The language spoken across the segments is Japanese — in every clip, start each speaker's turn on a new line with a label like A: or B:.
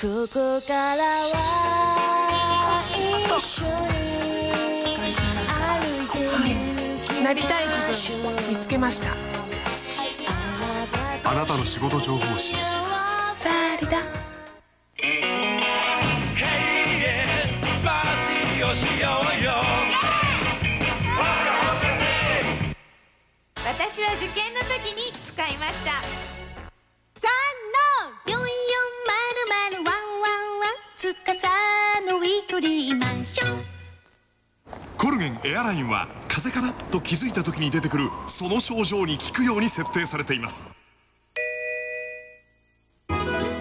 A: ここからは一緒に歩いて
B: なりたい自分見つけました
C: あなたの仕事情報誌。
B: サーリだ
D: 私は受験の時に使いました
A: つかさのウィークリーマンション
C: コルゲンエアラインは風邪かなと気づいた時に出てくるその症状に効くように設定されています。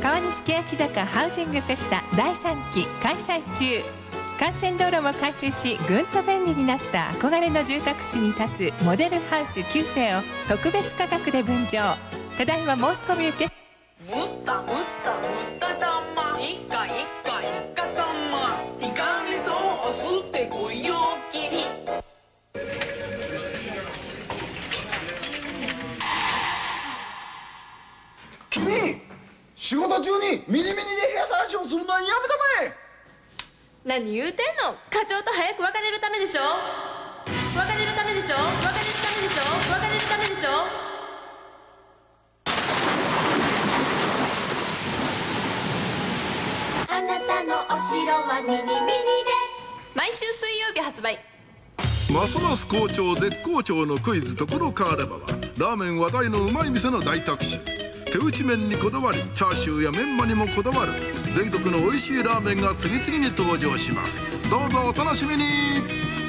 E: 川西欅坂ハウジングフェスタ第3期開催中。幹線道路も開通しぐんと便利になった憧れの住宅地に立つモデルハウス9邸を特別価格で分譲。ただいま申し込み受け
F: 仕事中にミニミニで部屋探しをするのはやめたまえ。
D: 何言うてんの？課長と早く別れるためでしょ？別れるためでしょ？別れるためでしょ？別れるためでしょ？
A: あなたのお城はミニミニで。
D: 毎週水曜日発売。
G: ますます好調絶好調のクイズところ変わればはラーメン話題のうまい店の大特集手打ち麺にこだわりチャーシューやメンマにもこだわる全国の美味しいラーメンが次々に登場します。どうぞお楽しみに。